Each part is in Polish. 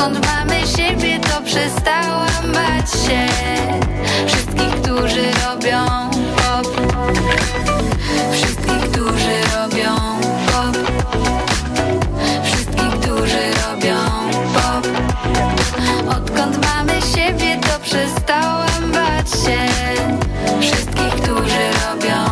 Skąd mamy siebie, to przestałam bać się. Wszystkich, którzy robią pop. Wszystkich, którzy robią pop. Wszystkich, którzy robią pop. Odkąd mamy siebie, to przestałam bać się. Wszystkich, którzy robią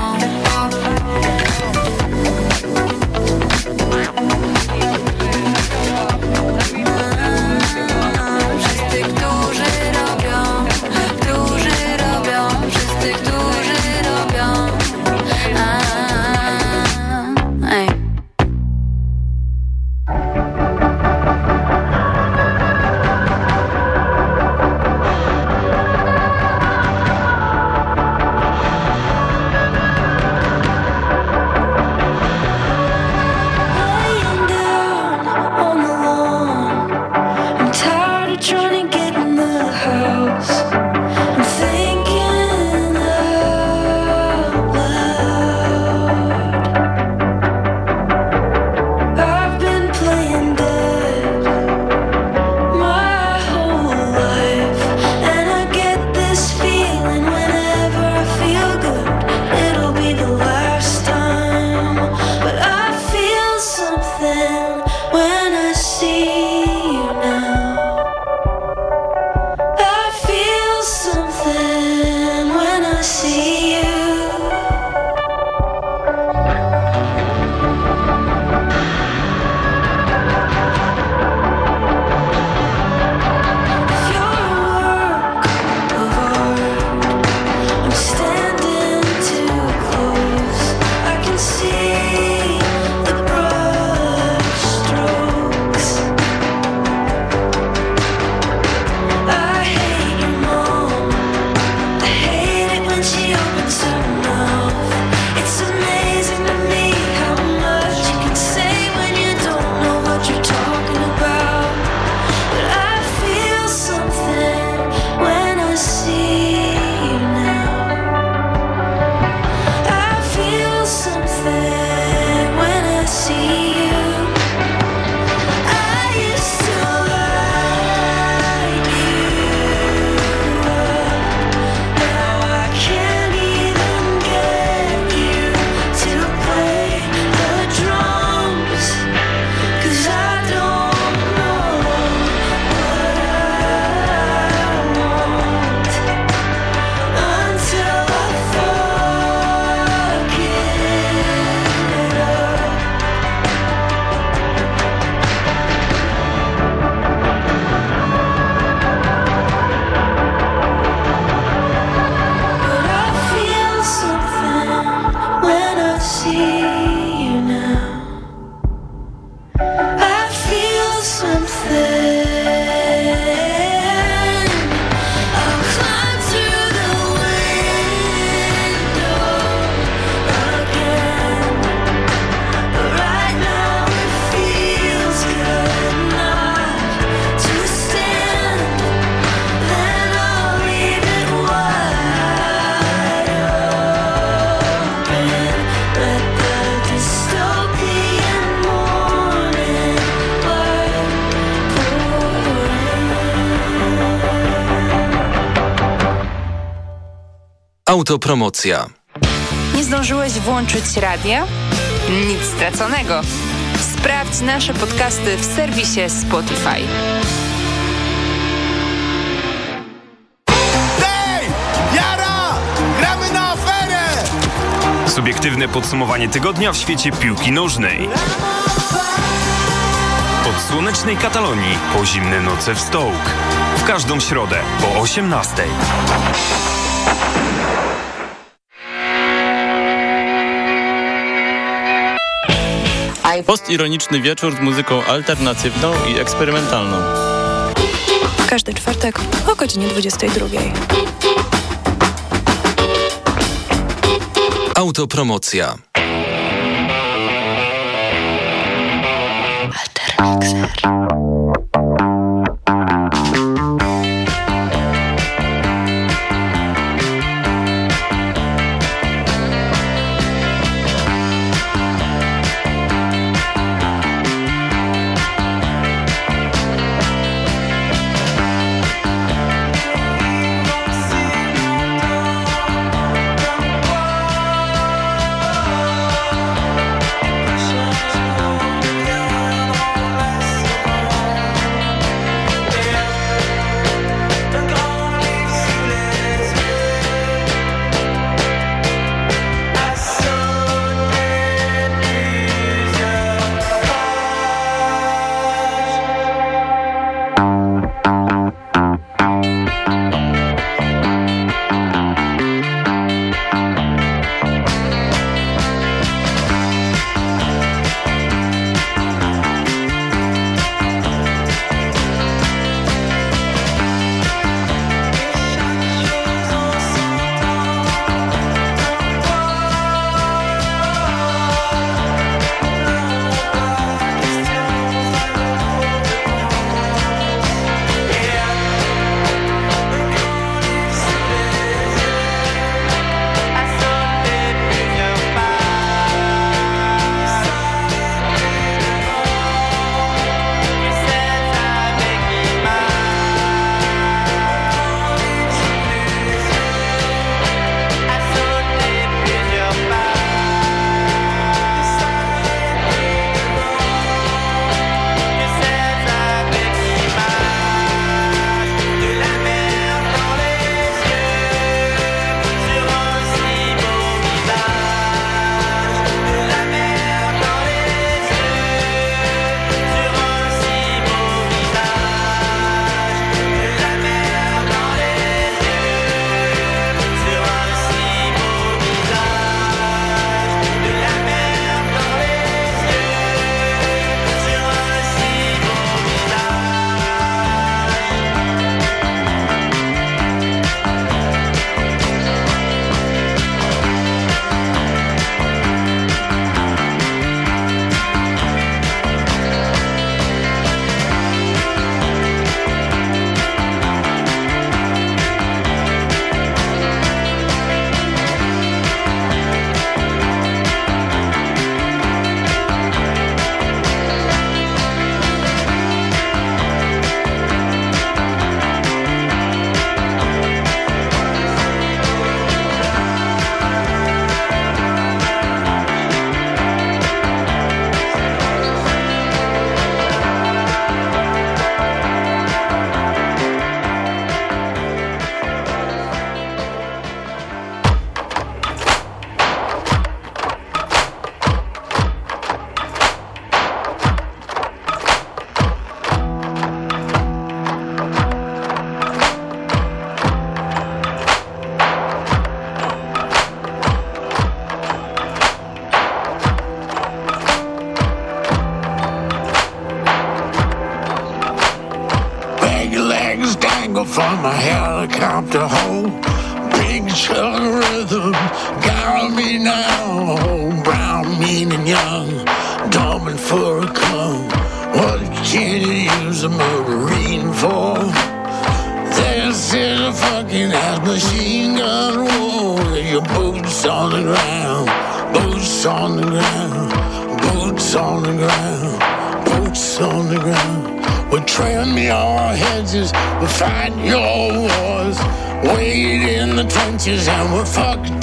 Autopromocja. Nie zdążyłeś włączyć radia? Nic straconego. Sprawdź nasze podcasty w serwisie Spotify. Na aferę! Subiektywne podsumowanie tygodnia w świecie piłki nożnej. Od słonecznej Katalonii po zimne noce w Stołk. W każdą środę po 18. Postironiczny wieczór z muzyką alternatywną i eksperymentalną. Każdy czwartek o godzinie 22. Autopromocja. Alter Mixer.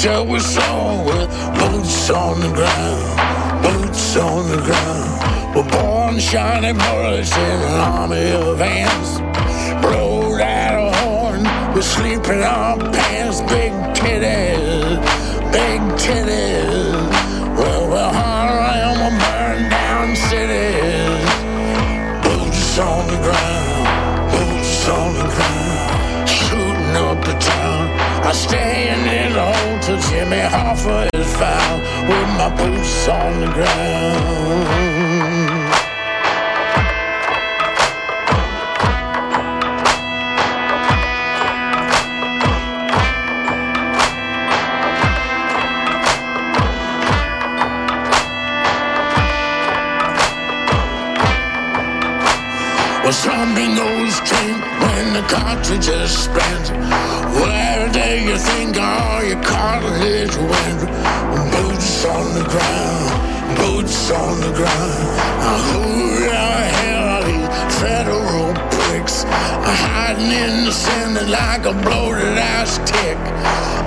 Till we're with boots on the ground, boots on the ground. We're born shining bullets in an army of ants. Blowed out horn, we're sleeping on pants, big titties, big titties. Well, we're hard around the burn down cities. Boots on the ground, boots on the ground, town. I stand in the hole till Jimmy Hoffa is found with my boots on the ground. Well, something goes tink when the cartridge is spent. Where do you think all your cartilage went? Boots on the ground, boots on the ground. Now, who the hell are these federal? Hiding in the sand like a bloated ass tick.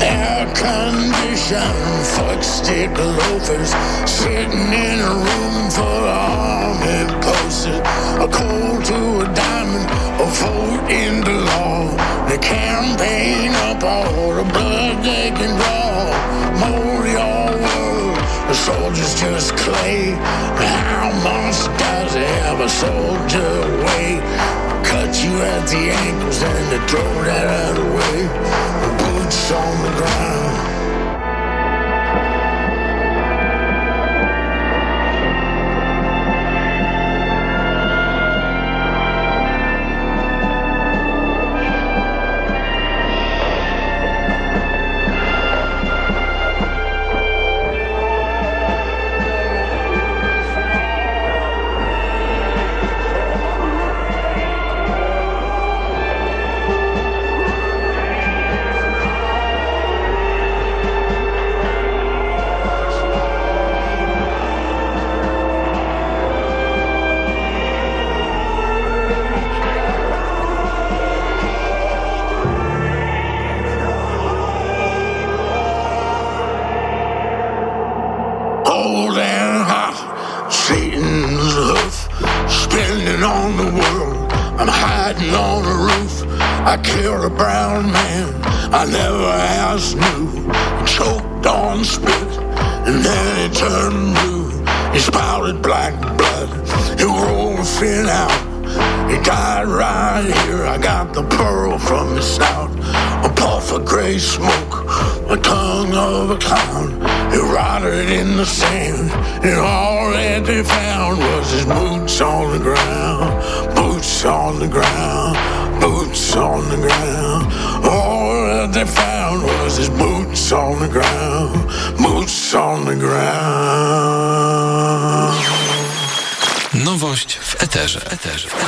Air conditioned fuck stick loafers sitting in a room full of army posters. A cold to a diamond, a vote into law. They campaign up all the blood they can draw. Mold your world, the soldiers just clay. How much does it have a soldier weigh? Cut you at the ankles and they throw that out away. Boots on the ground. I killed a brown man I never asked knew. Choked on spit, and then he turned blue. He spouted black blood. He rolled a fin out. He died right here. I got the pearl from his snout. A puff of gray smoke, a tongue of a clown. He rotted in the sand, and all that they found was his boots on the ground. Boots on the ground, boots on the ground. All that they found was his boots on the ground. Boots on the ground. Nowość w eterze. eterze. Skoro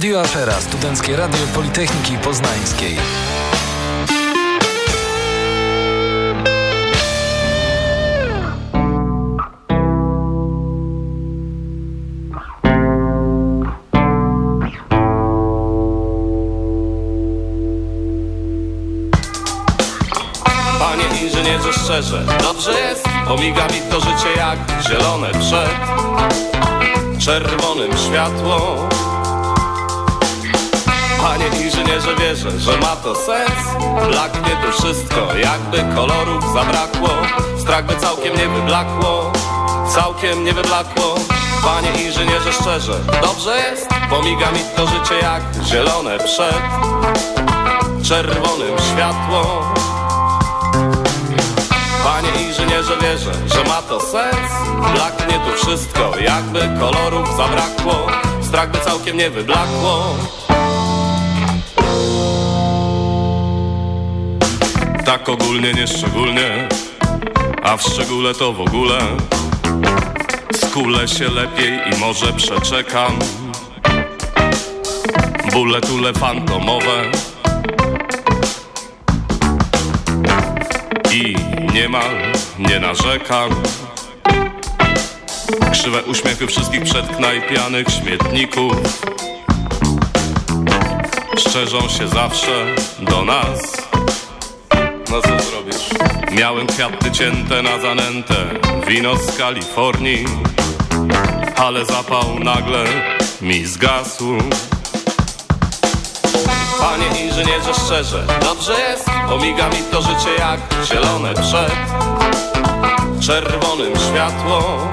Radio Afera, Studenckie Radio Politechniki Poznańskiej. Panie inżynierze szczerze, dobrze jest? Omiga mi to życie jak zielone przed czerwonym światło Panie inżynierze wierzę, że ma to sens. Blaknie tu wszystko, jakby kolorów zabrakło. Strach by całkiem nie wyblakło, całkiem nie wyblakło. Panie inżynierze szczerze, dobrze jest Pomiga mi to życie jak zielone przed czerwonym światło. Panie inżynierze wierzę, że ma to sens. Blaknie tu wszystko, jakby kolorów zabrakło. Strach by całkiem nie wyblakło Tak ogólnie, nie szczególnie A w szczególe to w ogóle. Skulę się lepiej i może przeczekam. Bóle tule fantomowe. I niemal nie narzekam. Krzywe uśmiechy wszystkich przedknajpianych śmietników Szczerzą się zawsze do nas Zrobisz? Miałem kwiaty cięte na zanętę Wino z Kalifornii Ale zapał nagle mi zgasł. Panie inżynierze szczerze, dobrze jest? Omiga mi to życie jak zielone przed Czerwonym światło.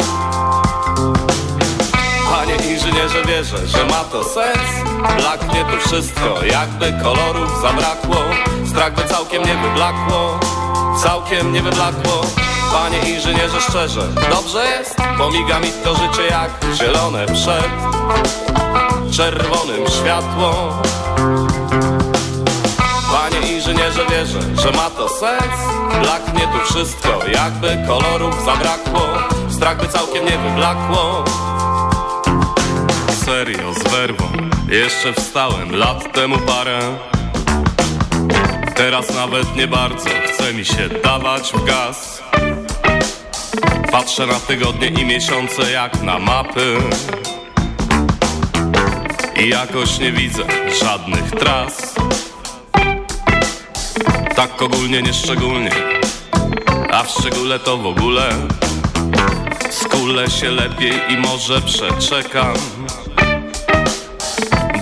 Panie inżynierze wierzę, że ma to sens. Blaknie tu wszystko, jakby kolorów zabrakło Strach by całkiem nie wyblakło Całkiem nie wyblakło. Panie inżynierze szczerze, dobrze jest? Pomiga mi to życie jak zielone przed Czerwonym światło. Panie inżynierze wierzę, że ma to sens. Blaknie tu wszystko, jakby kolorów zabrakło. Strach by całkiem nie wyblakło. Serio, z werwą. Jeszcze wstałem lat temu parę Teraz nawet nie bardzo chce mi się dawać w gaz. Patrzę na tygodnie i miesiące jak na mapy. I jakoś nie widzę żadnych tras. Tak ogólnie, nie szczególnie A w szczególe to w ogóle. Skulę się lepiej i może przeczekam.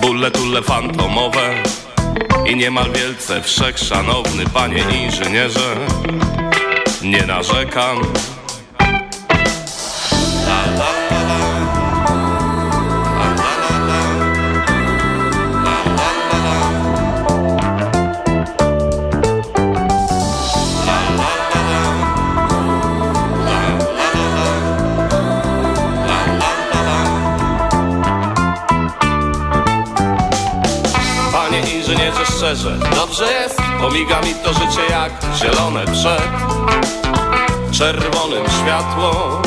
Bóle tule fantomowe I niemal wielce wszechszanowny panie inżynierze. Nie narzekam szczerze, dobrze jest? Pomiga mi to życie jak zielone przed Czerwonym światło.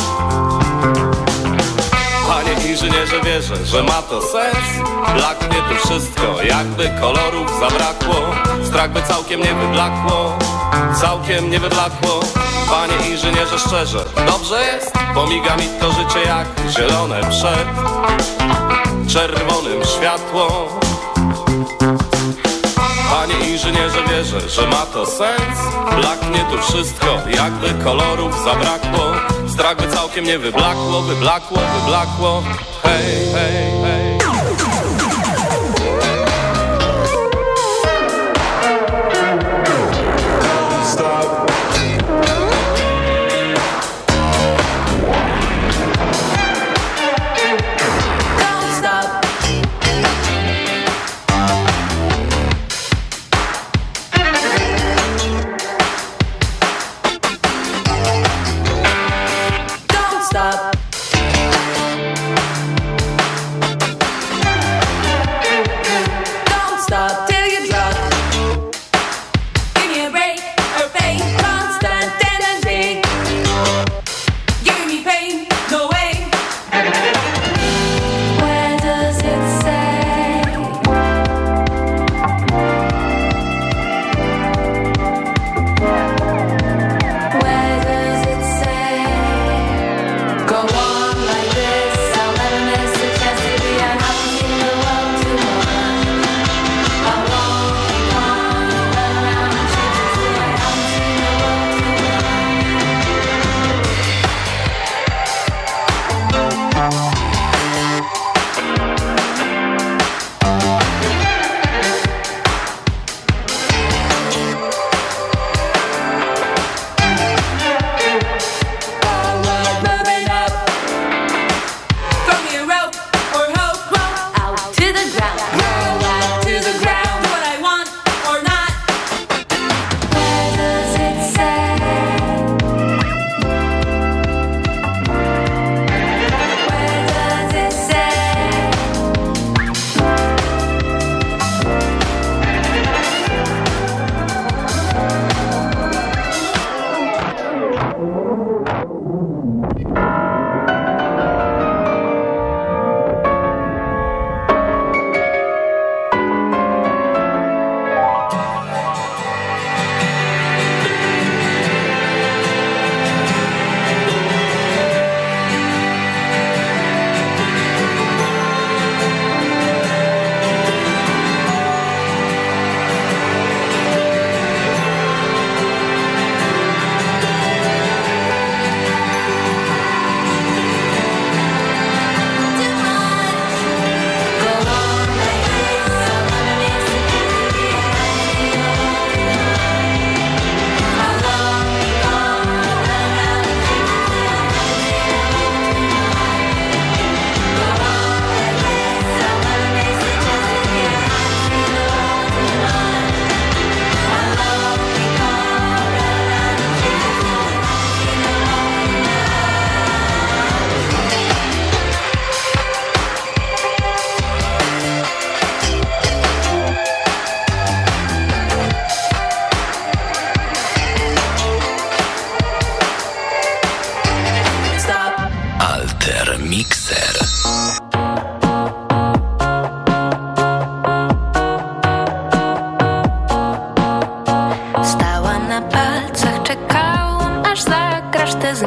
Panie inżynierze wierzę, że ma to sens. Blaknie tu wszystko, jakby kolorów zabrakło. Strach by całkiem nie wyblakło. Całkiem nie wyblakło. Panie inżynierze szczerze, dobrze jest? Pomiga mi to życie jak zielone przed Czerwonym światło Panie inżynierze wierzę, że ma to sens. Blaknie tu wszystko, jakby kolorów zabrakło. Strach by całkiem nie wyblakło, wyblakło, wyblakło. Hej, hej, hej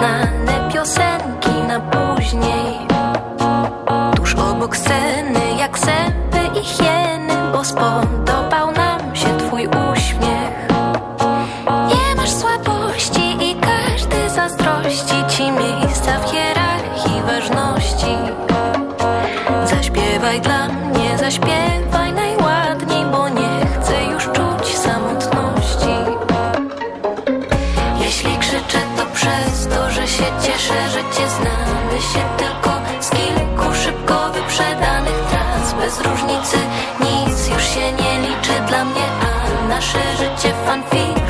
znane piosenki na później. Tuż obok sceny jak sępy i hieny Bo spodobał nam się twój uśmiech. on feet.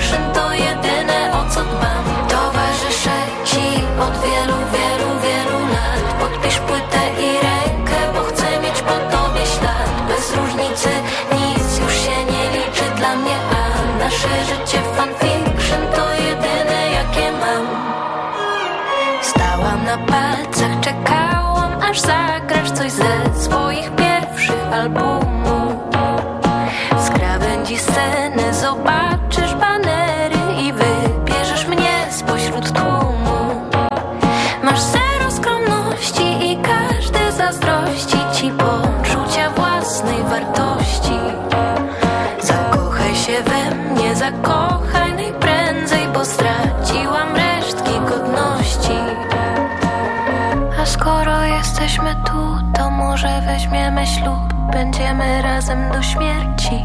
śmierci.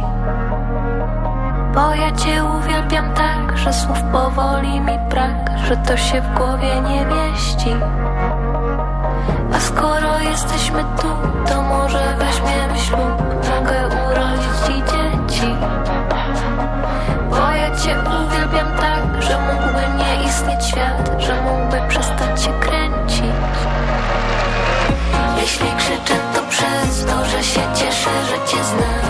Bo ja cię uwielbiam tak, że słów powoli mi brak Że to się w głowie nie mieści. A skoro jesteśmy tu, to może weźmiemy ślub Mogę urodzić ci dzieci. Bo ja cię uwielbiam tak, że mógłby nie istnieć świat Że mógłby przestać się kręcić. Jeśli krzyczę, to przez to, że się cieszę, że cię znam.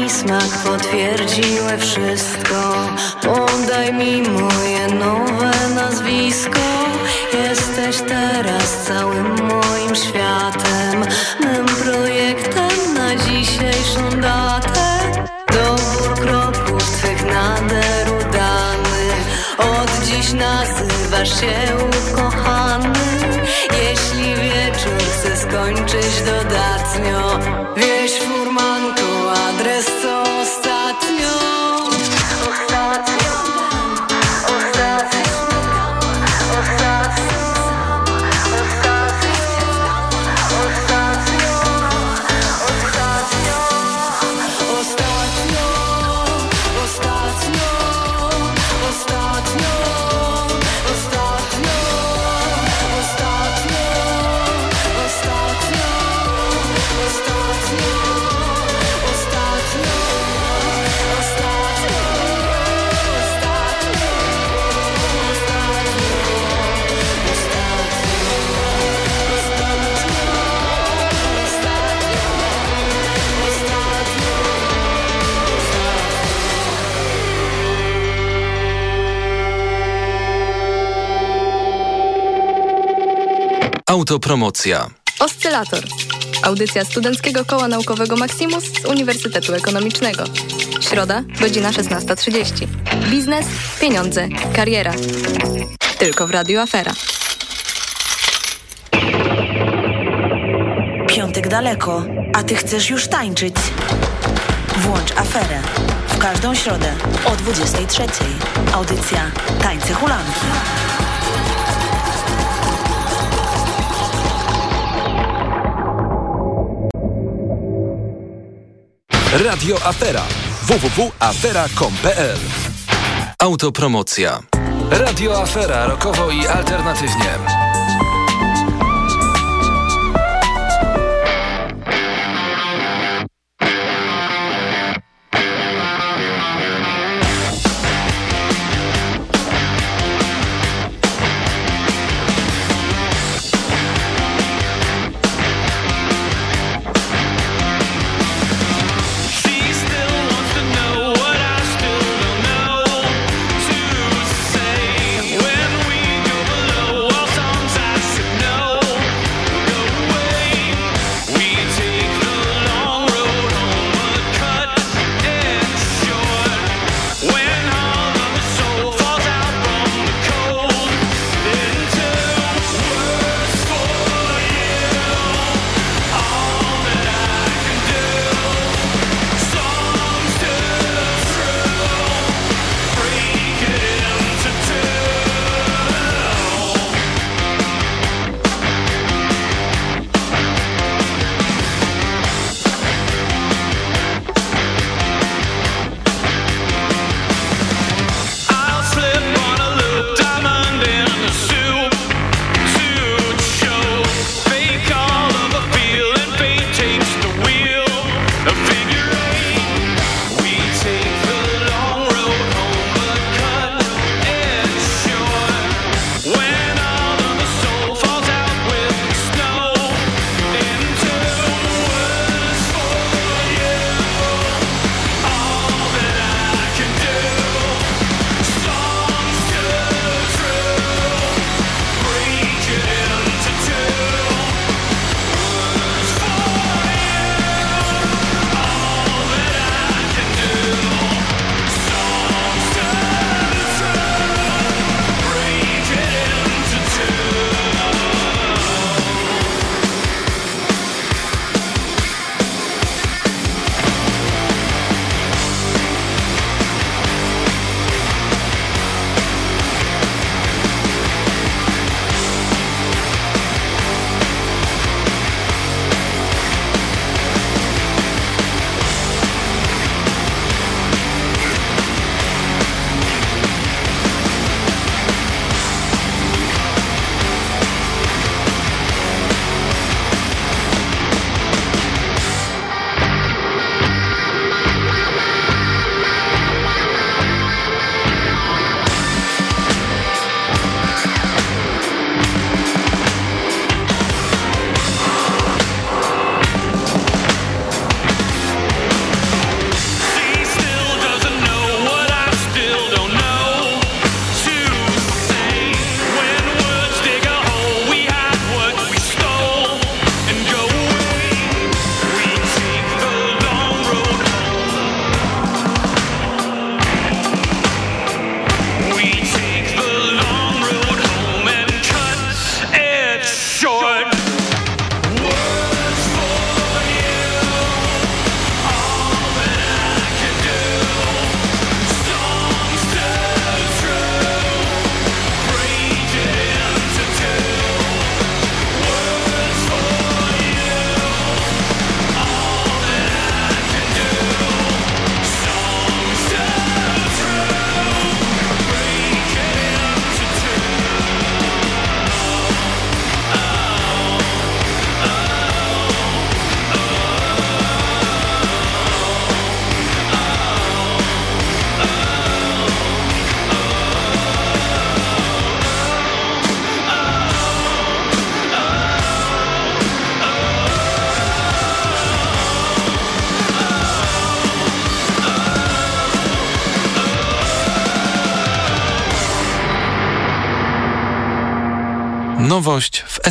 mi smak potwierdziły wszystko. Podaj mi moje nowe nazwisko. Jesteś teraz całym moim światem. Mym projektem na dzisiejszą datę. Dobór kroków Twych nader udany. Od dziś nazywasz się ukochany. Jeśli wieczór chce skończyć dodatnio Autopromocja. Oscylator. Audycja Studenckiego Koła Naukowego Maximus z Uniwersytetu Ekonomicznego. Środa, godzina 16.30. Biznes, pieniądze, kariera. Tylko w Radiu Afera. Piątek daleko, a ty chcesz już tańczyć. Włącz aferę. W każdą środę o 23.00. Audycja Tańce Hulanki. Radio Afera. www.afera.com.pl Autopromocja. Radio Afera rokowo i alternatywnie.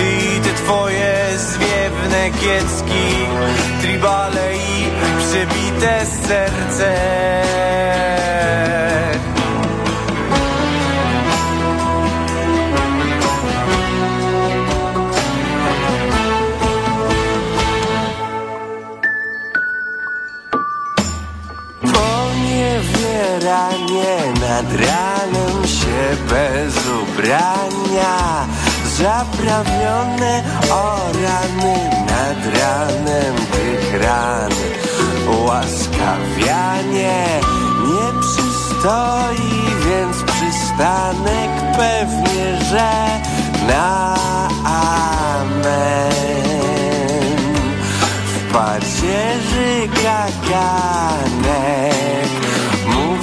Ty i te twoje zwiewne kiecki Tribale i przebite serce. Poniewieranie nad ranem się bez ubrania Zaprawione o rany nad ranem tych ran. Łaskawianie nie przystoi, więc przystanek pewnie, że na amen. W pacierzy kaganek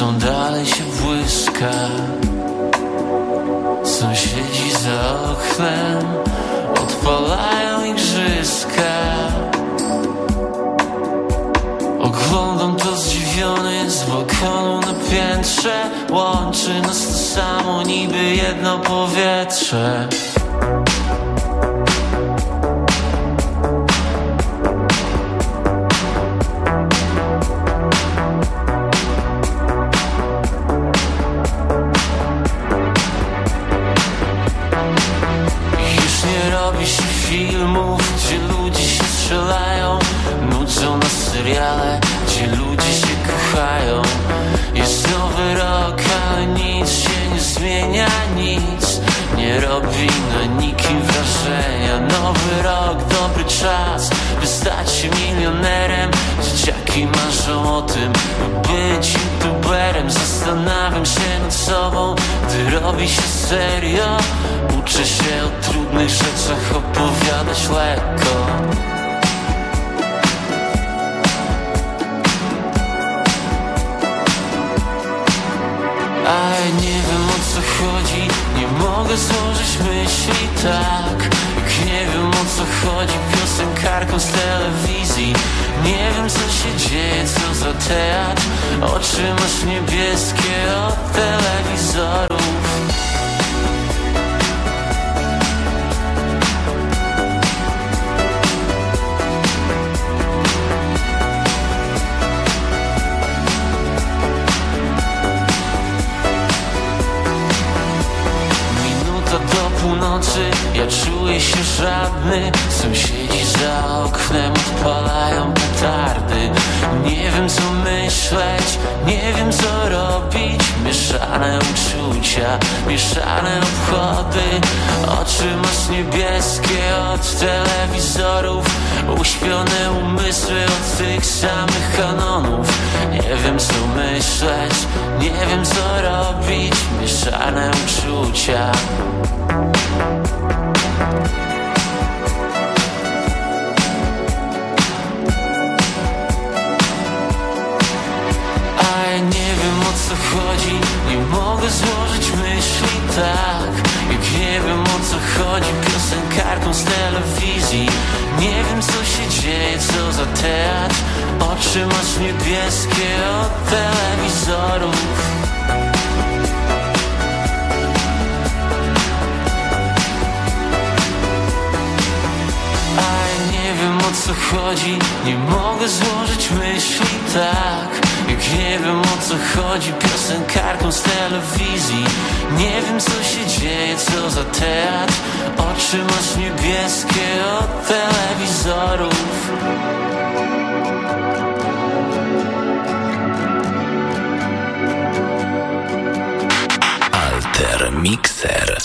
Nocą dalej się błyska. Sąsiedzi za oknem Odpalają igrzyska. Oglądam to zdziwiony z balkonu na piętrze. Łączy nas to samo niby jedno powietrze robi się serio? Uczę się o trudnych rzeczach opowiadać lekko. A ja nie wiem o co chodzi. Nie mogę złożyć myśli tak. Jak nie wiem o co chodzi. Piosenkarką z telewizji. Nie wiem co się dzieje, co za teatr. Oczy masz niebieskie od telewizorów żadny Sąsiedzi za oknem odpalają petardy. Nie wiem co myśleć, nie wiem co robić. Mieszane uczucia, mieszane obchody. Oczy masz niebieskie od telewizorów. Uśpione umysły od tych samych kanonów. Nie wiem co myśleć, nie wiem co robić. Mieszane uczucia. A mogę złożyć myśli tak Jak nie wiem o co chodzi. Piosenkarką z telewizji. Nie wiem co się dzieje, co za teatr. Oczy masz niebieskie od telewizorów A nie wiem o co chodzi. Nie mogę złożyć myśli tak Jak nie wiem o co chodzi. Piosenkarką z telewizji. Nie wiem co się dzieje, co za teatr. Oczy masz niebieskie od telewizorów. Alter Mixer.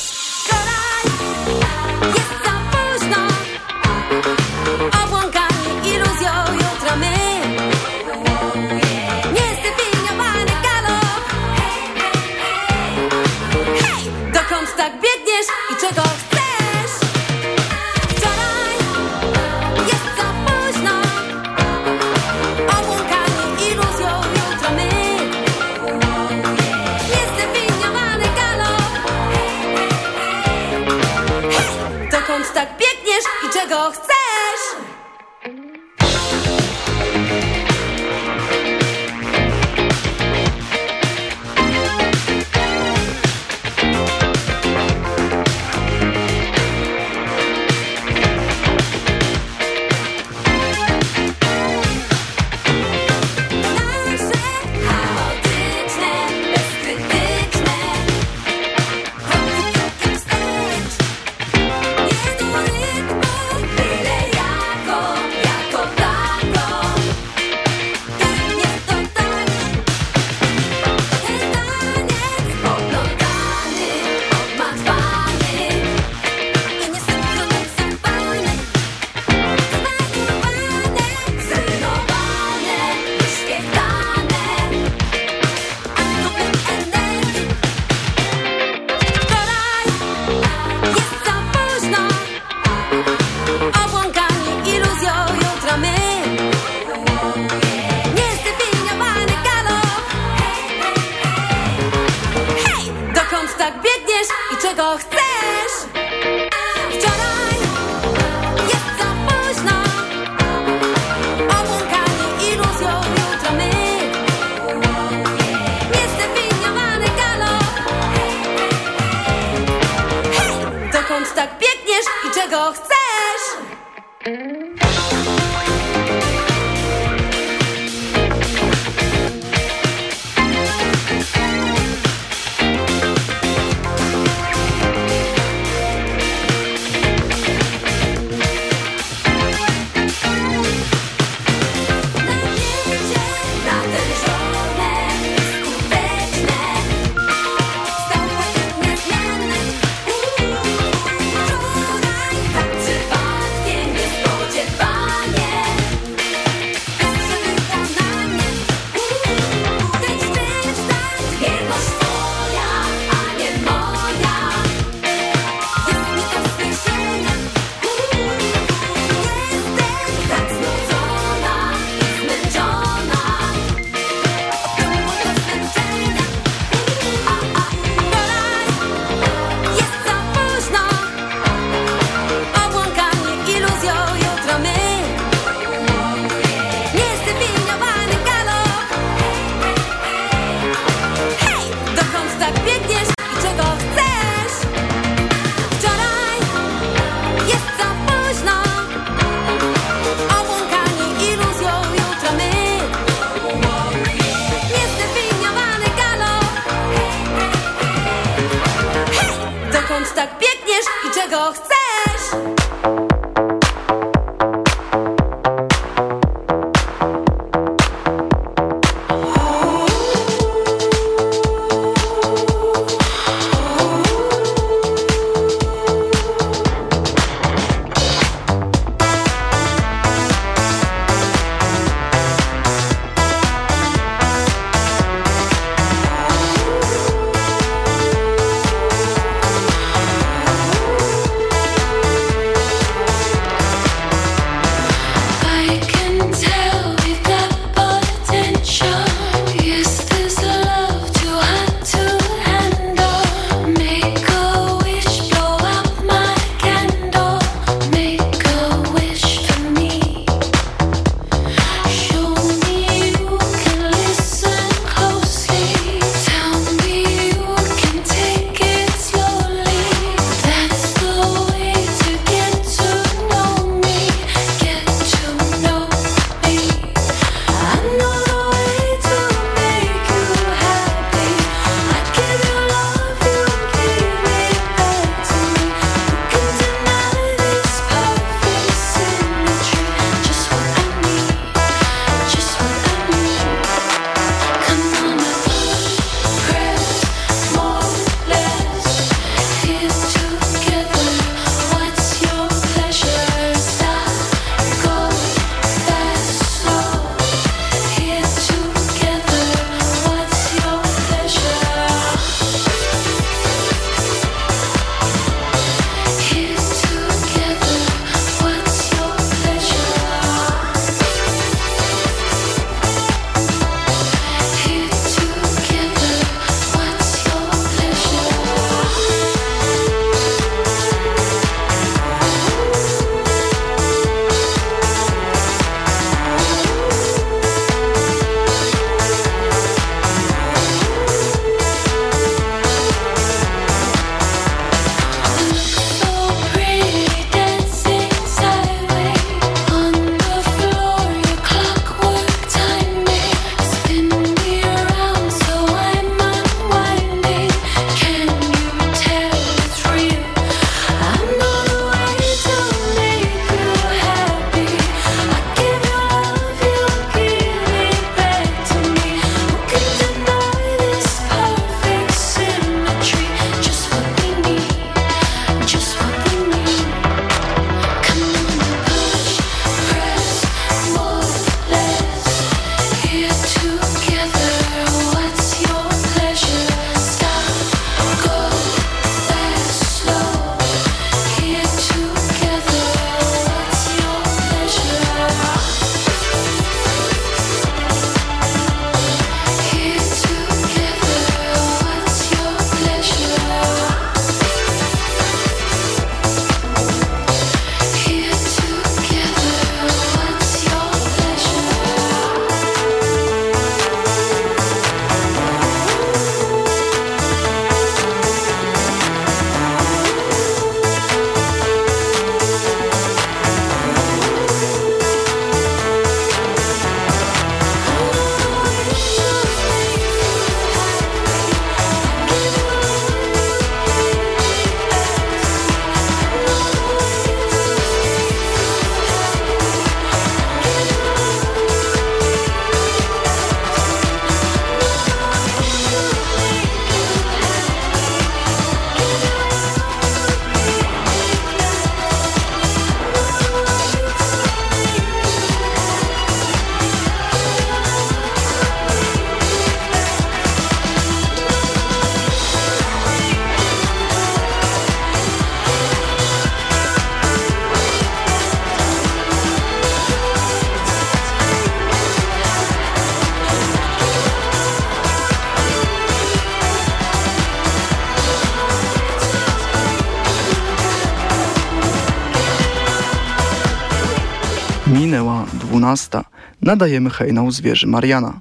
12 nadajemy hejnał zwierzy Mariana.